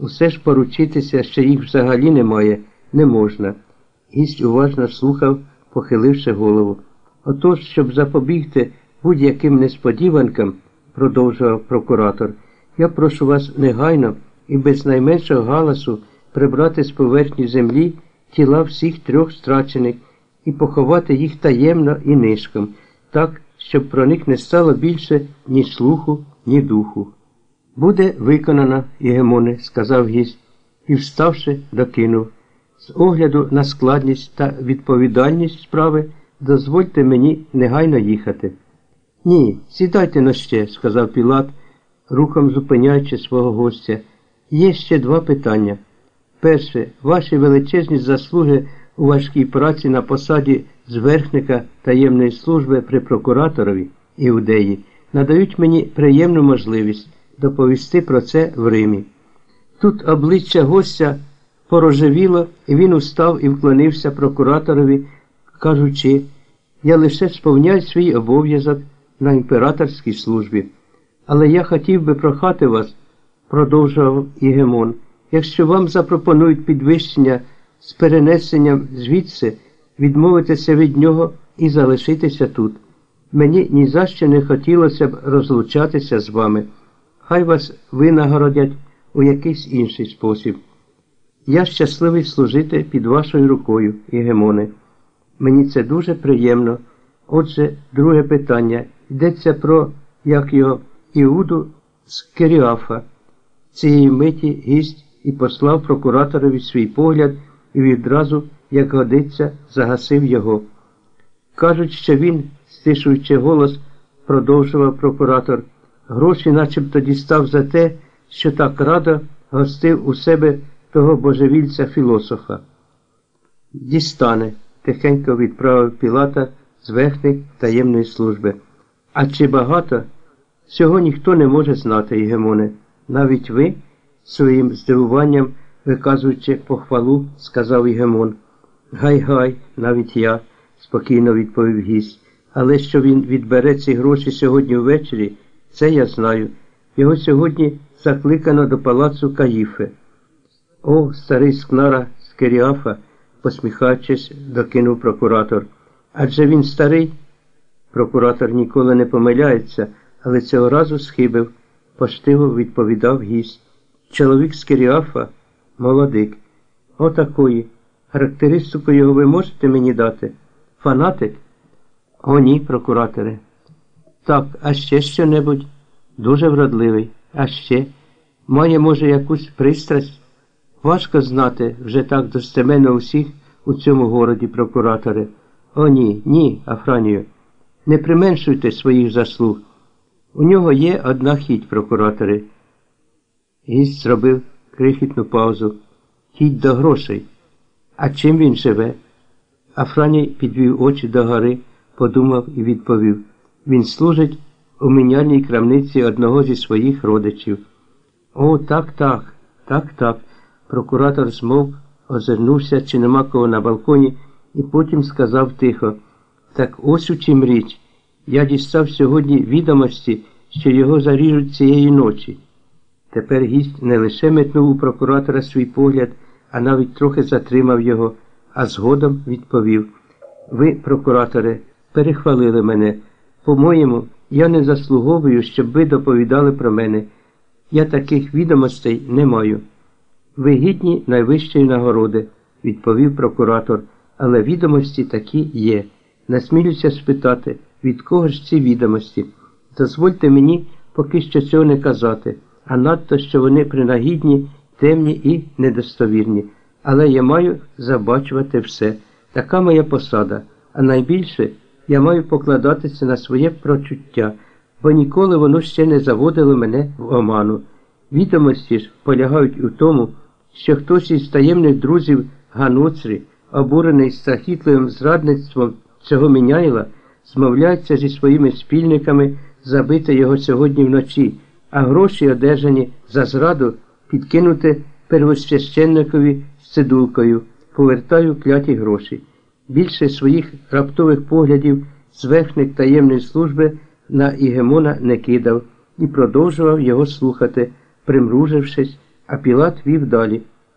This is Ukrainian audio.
Усе ж поручитися, що їх взагалі немає, не можна. Гість уважно слухав, похиливши голову. Отож, щоб запобігти будь-яким несподіванкам, продовжував прокуратор, я прошу вас негайно і без найменшого галасу прибрати з поверхні землі тіла всіх трьох страчених і поховати їх таємно і нишком, так, щоб про них не стало більше ні слуху, ні духу. Буде виконано, Єгемоне, сказав гість, і, вставши, докинув. З огляду на складність та відповідальність справи, дозвольте мені негайно їхати. Ні, сідайте на ще, сказав Пілат, рухом зупиняючи свого гостя. Є ще два питання. Перше, ваші величезні заслуги у важкій праці на посаді зверхника таємної служби при прокураторові Іудеї надають мені приємну можливість доповісти про це в Римі. Тут обличчя гостя порожевіло, і він устав і вклонився прокураторові, кажучи, я лише сповняю свій обов'язок на імператорській службі. Але я хотів би прохати вас, продовжував Єгемон, якщо вам запропонують підвищення з перенесенням звідси, відмовитися від нього і залишитися тут. Мені ні за що не хотілося б розлучатися з вами. Хай вас винагородять у якийсь інший спосіб. Я щасливий служити під вашою рукою, Єгемоне. Мені це дуже приємно. Отже, друге питання йдеться про як його Іуду з Керіафа. Цієї миті гість і послав прокураторові свій погляд і відразу, як годиться, загасив його. Кажуть, що він, стишуючи голос, продовжував прокуратор, гроші начебто дістав за те, що так радо гостив у себе того божевільця філософа. Дістане, тихенько відправив Пілата зверхник таємної служби. А чи багато? Цього ніхто не може знати, Єгемоне. Навіть ви, своїм здивуванням, виказуючи похвалу, сказав Єгемон. Гай-гай, навіть я, спокійно відповів гість. Але що він відбере ці гроші сьогодні ввечері, це я знаю. Його сьогодні закликано до палацу Каїфи. О, старий скнара з Керіафа, посміхаючись, докинув прокуратор. Адже він старий. Прокуратор ніколи не помиляється, але цього разу схибив, поштиво відповідав гість. Чоловік з Керіафа молодик. Отакої. Характеристику його ви можете мені дати? Фанатик? О, ні, прокураторе. Так, а ще що-небудь? Дуже вродливий. А ще? Має, може, якусь пристрасть? Важко знати вже так достеменно усіх у цьому городі, прокуратори. О, ні, ні, Афранію. Не применшуйте своїх заслуг. У нього є одна хіть, прокуратори. Гість зробив крихітну паузу. Хіть до грошей. А чим він живе? Афраній підвів очі до гори, подумав і відповів. Він служить у міняльній крамниці одного зі своїх родичів. О, так, так, так, так. Прокуратор змовк, озирнувся, чи нема кого на балконі, і потім сказав тихо. Так ось у чим річ. Я дістав сьогодні відомості, що його заріжуть цієї ночі. Тепер гість не лише метнув у прокуратора свій погляд, а навіть трохи затримав його, а згодом відповів Ви, прокураторе, перехвалили мене. По-моєму, я не заслуговую, щоб ви доповідали про мене. Я таких відомостей не маю. Ви гідні найвищої нагороди, відповів прокуратор, але відомості такі є. Насмілюся спитати, від кого ж ці відомості? Дозвольте мені поки що цього не казати, а надто, що вони принагідні, темні і недостовірні. Але я маю забачувати все. Така моя посада, а найбільше я маю покладатися на своє прочуття, бо ніколи воно ще не заводило мене в оману. Відомості ж полягають у тому, що хтось із таємних друзів Гануцрі, обурений страхітливим зрадництвом цього міняйла, змовляється зі своїми спільниками забити його сьогодні вночі, а гроші, одержані за зраду, підкинути первосвященникові з цидулкою, повертаю кляті гроші. Більше своїх раптових поглядів зверхник таємної служби на Ігемона не кидав і продовжував його слухати, примружившись А Пілат вів далі.